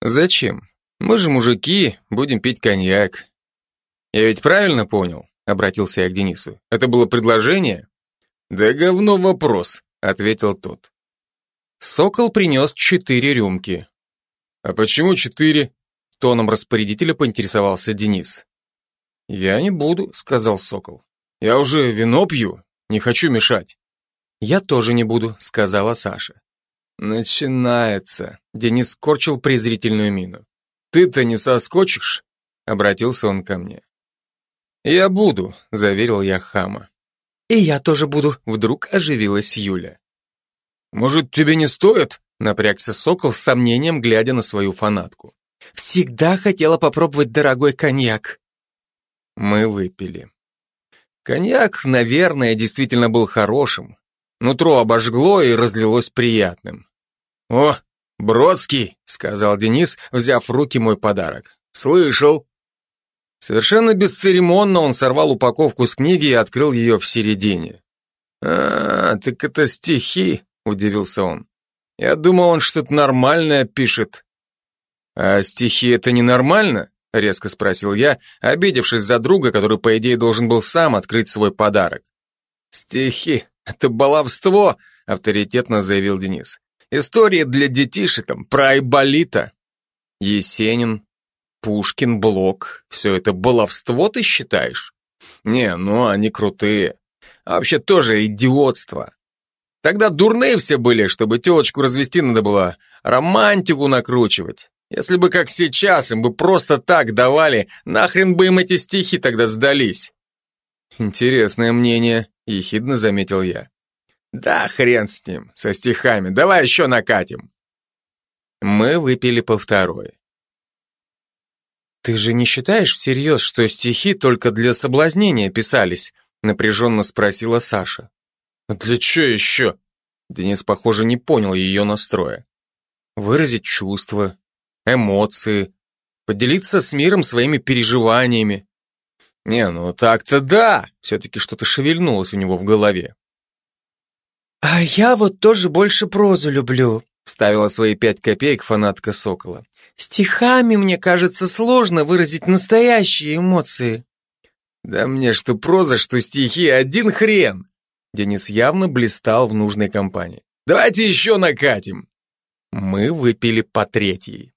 Зачем? Мы же мужики, будем пить коньяк. Я ведь правильно понял? Обратился я к Денису. Это было предложение? «Да говно вопрос», — ответил тот. Сокол принес четыре рюмки. «А почему четыре?» — тоном распорядителя поинтересовался Денис. «Я не буду», — сказал Сокол. «Я уже вино пью, не хочу мешать». «Я тоже не буду», — сказала Саша. «Начинается», — Денис скорчил презрительную мину. «Ты-то не соскочишь?» — обратился он ко мне. «Я буду», — заверил я хама. «И я тоже буду», — вдруг оживилась Юля. «Может, тебе не стоит?» — напрягся Сокол с сомнением, глядя на свою фанатку. «Всегда хотела попробовать дорогой коньяк». Мы выпили. Коньяк, наверное, действительно был хорошим. Нутро обожгло и разлилось приятным. «О, Бродский!» — сказал Денис, взяв в руки мой подарок. «Слышал!» Совершенно бесцеремонно он сорвал упаковку с книги и открыл ее в середине. «А, так это стихи», — удивился он. «Я думал, он что-то нормальное пишет». «А стихи — это ненормально?» — резко спросил я, обидевшись за друга, который, по идее, должен был сам открыть свой подарок. «Стихи — это баловство», — авторитетно заявил Денис. «Истории для детишек, про Айболита». Есенин, Пушкин, Блок, все это баловство ты считаешь? Не, ну они крутые. А вообще тоже идиотство. Тогда дурные все были, чтобы телочку развести надо было, романтику накручивать. Если бы как сейчас, им бы просто так давали, нахрен бы им эти стихи тогда сдались. Интересное мнение, ехидно заметил я. Да хрен с ним, со стихами, давай еще накатим. Мы выпили по второй. «Ты же не считаешь всерьез, что стихи только для соблазнения писались?» напряженно спросила Саша. «А «Для чего еще?» Денис, похоже, не понял ее настроя. «Выразить чувства, эмоции, поделиться с миром своими переживаниями». «Не, ну так-то да!» Все-таки что-то шевельнулось у него в голове. «А я вот тоже больше прозу люблю», Ставила свои пять копеек фанатка Сокола. «Стихами, мне кажется, сложно выразить настоящие эмоции». «Да мне что проза, что стихи, один хрен!» Денис явно блистал в нужной компании. «Давайте еще накатим!» Мы выпили по третьей.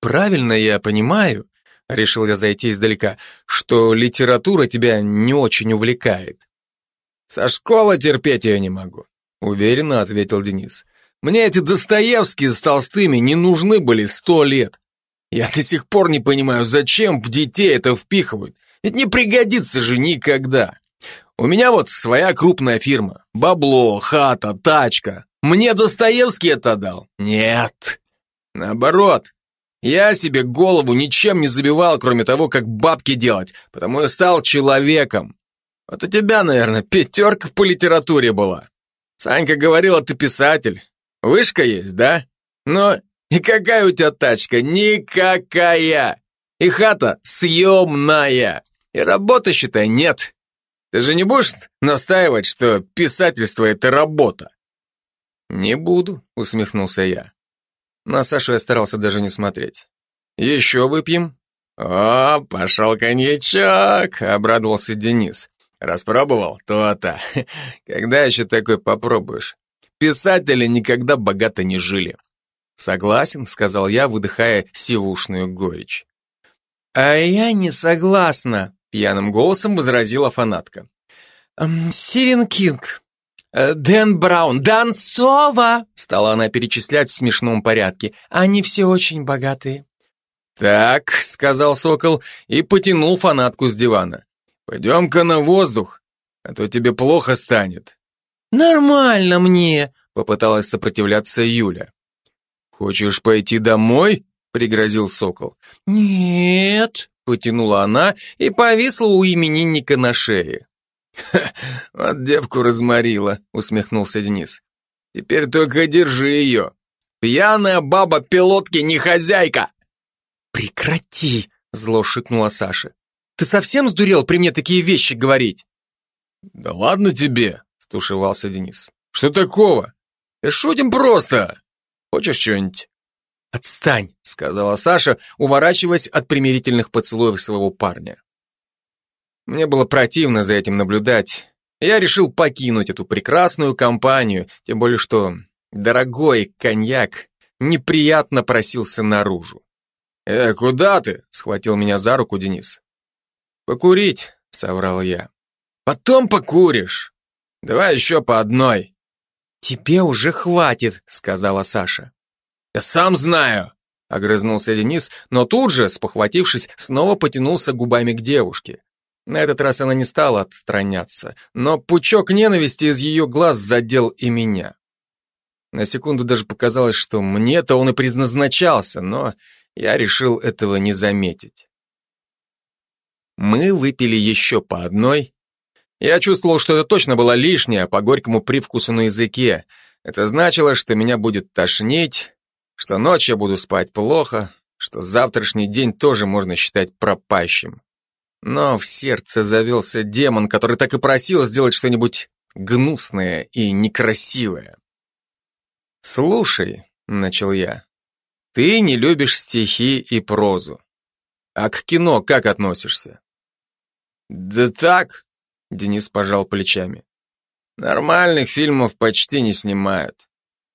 «Правильно я понимаю, — решил я зайти издалека, — что литература тебя не очень увлекает». «Со школы терпеть ее не могу», — уверенно ответил Денис. Мне эти Достоевские с Толстыми не нужны были сто лет. Я до сих пор не понимаю, зачем в детей это впихивают. Ведь не пригодится же никогда. У меня вот своя крупная фирма. Бабло, хата, тачка. Мне Достоевский это дал? Нет. Наоборот. Я себе голову ничем не забивал, кроме того, как бабки делать, потому я стал человеком. Вот у тебя, наверное, пятерка по литературе была. Санька говорила, ты писатель. Вышка есть, да? Но и какая у тебя тачка? Никакая! И хата съемная! И работы, считай, нет. Ты же не будешь настаивать, что писательство — это работа? Не буду, усмехнулся я. На Сашу я старался даже не смотреть. Еще выпьем? О, пошел коньячок, обрадовался Денис. Распробовал? То-то. Когда еще такой попробуешь? Писатели никогда богато не жили. Согласен, сказал я, выдыхая сивушную горечь. А я не согласна, пьяным голосом возразила фанатка. Стивен Кинг, э, Дэн Браун, Дан Сова, стала она перечислять в смешном порядке. Они все очень богатые. Так, сказал Сокол и потянул фанатку с дивана. Пойдем-ка на воздух, а то тебе плохо станет. «Нормально мне», — попыталась сопротивляться Юля. «Хочешь пойти домой?» — пригрозил Сокол. «Нет», — потянула она и повисла у именинника на шее. «Ха, вот девку разморила», — усмехнулся Денис. «Теперь только держи ее. Пьяная баба пилотки не хозяйка!» «Прекрати!» — зло шикнула Саша. «Ты совсем сдурел при мне такие вещи говорить?» «Да ладно тебе!» стушевался Денис. «Что такого? Да шутим просто! Хочешь что-нибудь?» «Отстань», — сказала Саша, уворачиваясь от примирительных поцелуев своего парня. Мне было противно за этим наблюдать. Я решил покинуть эту прекрасную компанию, тем более что дорогой коньяк неприятно просился наружу. «Э, куда ты?» — схватил меня за руку Денис. «Покурить», — соврал я. «Потом покуришь. Давай еще по одной. Тебе уже хватит, сказала Саша. Я сам знаю, огрызнулся Денис, но тут же, спохватившись, снова потянулся губами к девушке. На этот раз она не стала отстраняться, но пучок ненависти из ее глаз задел и меня. На секунду даже показалось, что мне-то он и предназначался, но я решил этого не заметить. Мы выпили еще по одной, я чувствовал, что это точно было лишнее по горькому привкусу на языке. Это значило, что меня будет тошнить, что ночь я буду спать плохо, что завтрашний день тоже можно считать пропащим. Но в сердце завелся демон, который так и просил сделать что-нибудь гнусное и некрасивое. «Слушай», — начал я, — «ты не любишь стихи и прозу. А к кино как относишься?» «Да так», Денис пожал плечами. Нормальных фильмов почти не снимают.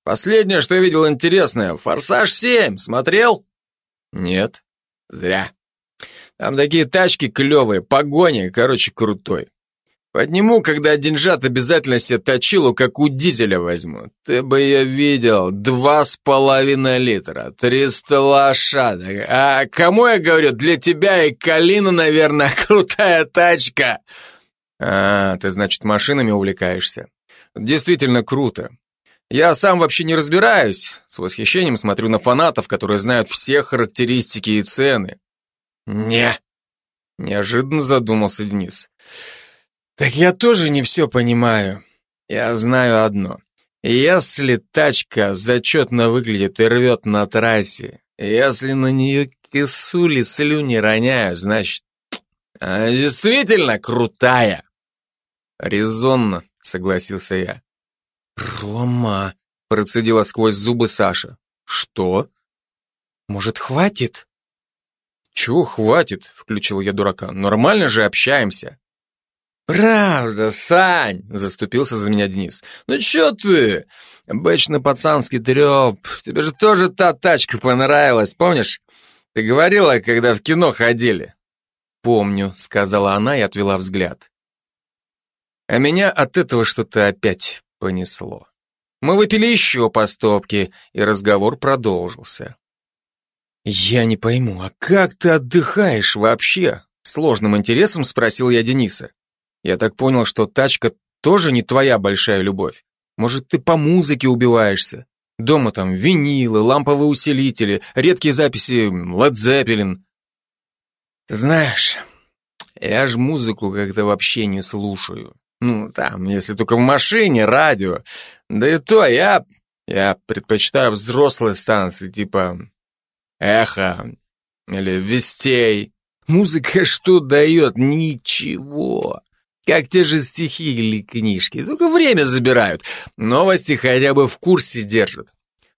Последнее, что я видел интересное, «Форсаж 7», смотрел? Нет. Зря. Там такие тачки клевые, погони, короче, крутой. Подниму, когда деньжат обязательно себе точилу, как у дизеля возьму. Ты бы ее видел, два с половиной литра, триста лошадок. А кому я говорю, для тебя и Калина, наверное, крутая тачка. А, ты, значит, машинами увлекаешься. Действительно круто. Я сам вообще не разбираюсь. С восхищением смотрю на фанатов, которые знают все характеристики и цены. Не. Неожиданно задумался Денис. Так я тоже не все понимаю. Я знаю одно. Если тачка зачетно выглядит и рвет на трассе, если на нее кисули слюни роняют, значит, она действительно крутая. Резонно, согласился я. Рома, процедила сквозь зубы Саша. Что? Может, хватит? Чего хватит? Включил я дурака. Нормально же общаемся. «Правда, Сань!» — заступился за меня Денис. «Ну чё ты? Обычно пацанский трёп. Тебе же тоже та тачка понравилась, помнишь? Ты говорила, когда в кино ходили?» «Помню», — сказала она и отвела взгляд. А меня от этого что-то опять понесло. Мы выпили еще по стопке, и разговор продолжился. «Я не пойму, а как ты отдыхаешь вообще?» Сложным интересом спросил я Дениса. Я так понял, что тачка тоже не твоя большая любовь. Может, ты по музыке убиваешься? Дома там винилы, ламповые усилители, редкие записи Led Zeppelin. Знаешь, я ж музыку как-то вообще не слушаю. Ну, там, если только в машине, радио. Да и то я... Я предпочитаю взрослые станции, типа Эхо или Вестей. Музыка что дает? Ничего. Как те же стихи или книжки, только время забирают. Новости хотя бы в курсе держат.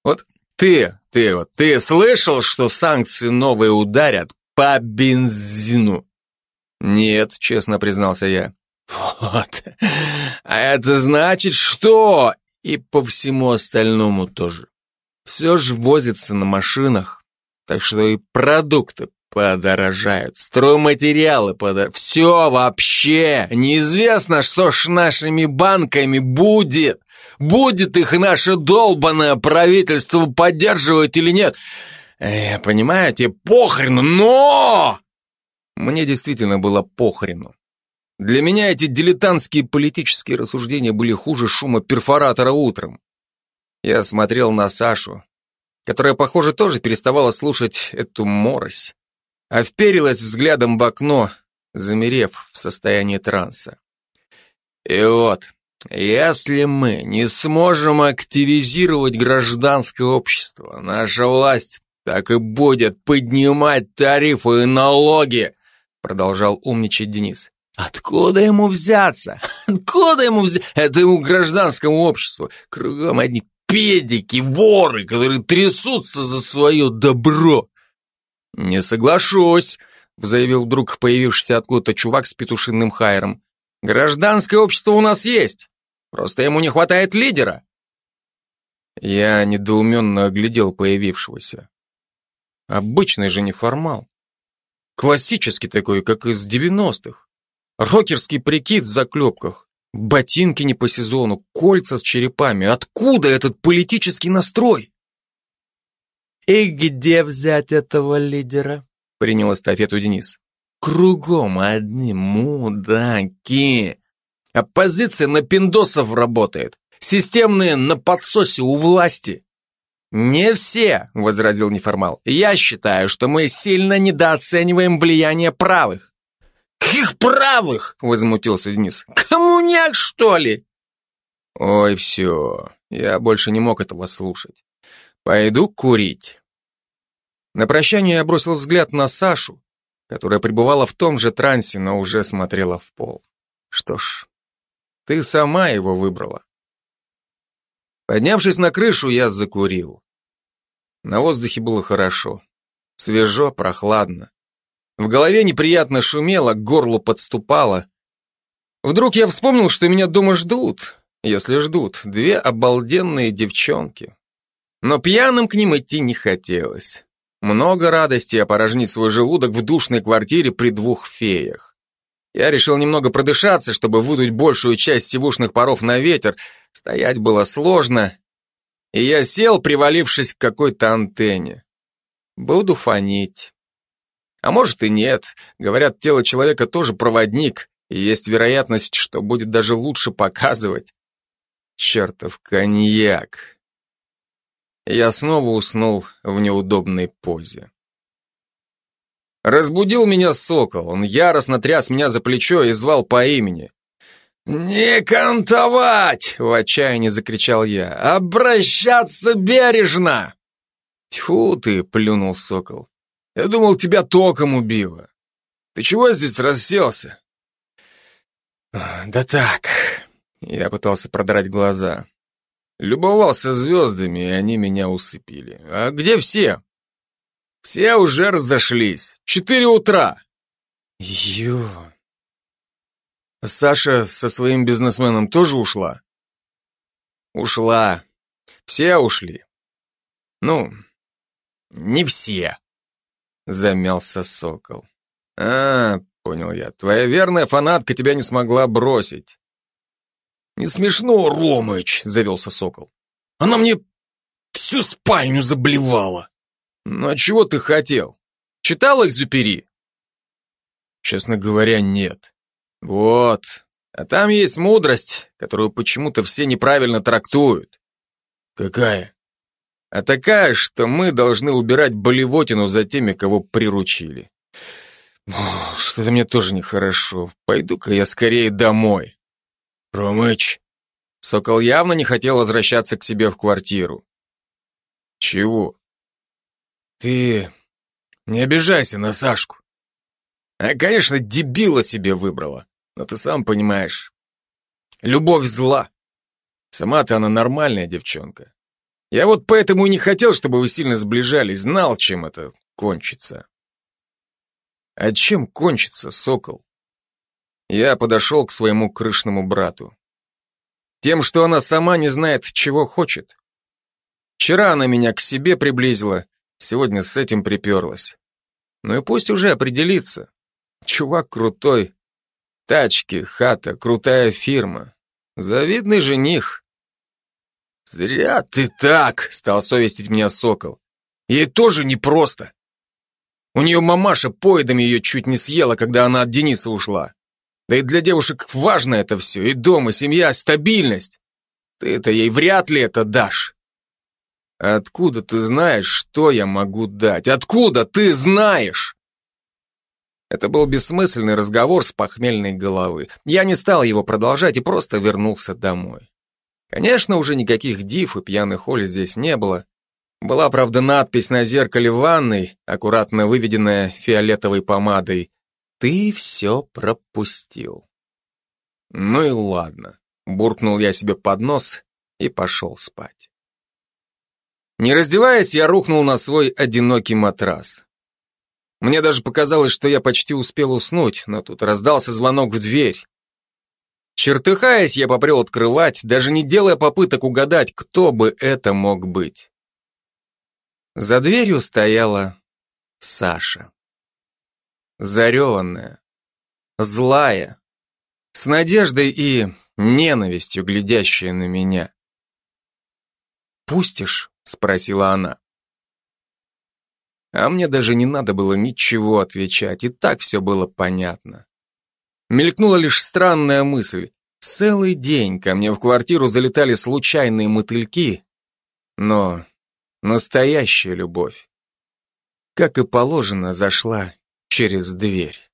Вот ты, ты вот, ты слышал, что санкции новые ударят по бензину? Нет, честно признался я. Вот. А это значит что? И по всему остальному тоже. Все же возится на машинах, так что и продукты подорожают, стройматериалы подорожают, все вообще, неизвестно, что с нашими банками будет, будет их наше долбанное правительство поддерживать или нет. Э, понимаете, похрену, но... Мне действительно было похрену. Для меня эти дилетантские политические рассуждения были хуже шума перфоратора утром. Я смотрел на Сашу, которая, похоже, тоже переставала слушать эту морось а вперилась взглядом в окно, замерев в состоянии транса. И вот, если мы не сможем активизировать гражданское общество, наша власть так и будет поднимать тарифы и налоги, продолжал умничать Денис. Откуда ему взяться? Откуда ему взяться? Это ему гражданскому обществу. Кругом одни педики, воры, которые трясутся за свое добро. «Не соглашусь», — заявил вдруг появившийся откуда-то чувак с петушиным хайером. «Гражданское общество у нас есть. Просто ему не хватает лидера». Я недоуменно оглядел появившегося. Обычный же неформал. Классический такой, как из девяностых. Рокерский прикид в заклепках, ботинки не по сезону, кольца с черепами. Откуда этот политический настрой? «И где взять этого лидера?» — принял эстафету Денис. «Кругом одни мудаки. Оппозиция на пиндосов работает. Системные на подсосе у власти». «Не все», — возразил неформал. «Я считаю, что мы сильно недооцениваем влияние правых». «Каких правых?» — возмутился Денис. «Коммуняк, что ли?» Ой, все, я больше не мог этого слушать. Пойду курить. На прощание я бросил взгляд на Сашу, которая пребывала в том же трансе, но уже смотрела в пол. Что ж, ты сама его выбрала. Поднявшись на крышу, я закурил. На воздухе было хорошо. Свежо, прохладно. В голове неприятно шумело, к горлу подступало. Вдруг я вспомнил, что меня дома ждут, если ждут, две обалденные девчонки но пьяным к ним идти не хотелось. Много радости опорожнить свой желудок в душной квартире при двух феях. Я решил немного продышаться, чтобы выдуть большую часть сивушных паров на ветер. Стоять было сложно, и я сел, привалившись к какой-то антенне. Буду фонить. А может и нет. Говорят, тело человека тоже проводник, и есть вероятность, что будет даже лучше показывать. Чертов коньяк. Я снова уснул в неудобной позе. Разбудил меня сокол. Он яростно тряс меня за плечо и звал по имени. «Не кантовать!» — в отчаянии закричал я. «Обращаться бережно!» «Тьфу ты!» — плюнул сокол. «Я думал, тебя током убило. Ты чего здесь расселся?» «Да так...» — я пытался продрать глаза. Любовался звездами, и они меня усыпили. «А где все?» Все уже разошлись. Четыре утра. Ё. Саша со своим бизнесменом тоже ушла? Ушла. Все ушли. Ну, не все. Замялся сокол. А, понял я. Твоя верная фанатка тебя не смогла бросить. Не смешно, Ромыч, завелся сокол. Она мне всю спальню заблевала. «Ну а чего ты хотел? Читал Экзюпери?» «Честно говоря, нет». «Вот. А там есть мудрость, которую почему-то все неправильно трактуют». «Какая?» «А такая, что мы должны убирать болевотину за теми, кого приручили». «Что-то мне тоже нехорошо. Пойду-ка я скорее домой». «Ромыч». Сокол явно не хотел возвращаться к себе в квартиру. «Чего?» Ты не обижайся на Сашку. А, конечно, дебила себе выбрала, но ты сам понимаешь. Любовь зла. Сама-то она нормальная девчонка. Я вот поэтому и не хотел, чтобы вы сильно сближались, знал, чем это кончится. А чем кончится, сокол? Я подошел к своему крышному брату. Тем, что она сама не знает, чего хочет. Вчера она меня к себе приблизила, Сегодня с этим приперлась. Ну и пусть уже определится. Чувак крутой. Тачки, хата, крутая фирма. Завидный жених. Зря ты так, стал совестить меня сокол. Ей тоже непросто. У нее мамаша поедом ее чуть не съела, когда она от Дениса ушла. Да и для девушек важно это все. И дом, и семья, стабильность. Ты-то ей вряд ли это дашь. Откуда ты знаешь, что я могу дать? Откуда ты знаешь? Это был бессмысленный разговор с похмельной головы. Я не стал его продолжать и просто вернулся домой. Конечно, уже никаких див и пьяных Оль здесь не было. Была, правда, надпись на зеркале в ванной, аккуратно выведенная фиолетовой помадой. «Ты все пропустил». Ну и ладно. Буркнул я себе под нос и пошел спать. Не раздеваясь, я рухнул на свой одинокий матрас. Мне даже показалось, что я почти успел уснуть, но тут раздался звонок в дверь. Чертыхаясь, я попрел открывать, даже не делая попыток угадать, кто бы это мог быть. За дверью стояла Саша. Зареванная, злая, с надеждой и ненавистью глядящая на меня. «Пустишь?» спросила она. А мне даже не надо было ничего отвечать, и так все было понятно. Мелькнула лишь странная мысль. Целый день ко мне в квартиру залетали случайные мотыльки, но настоящая любовь, как и положено, зашла через дверь.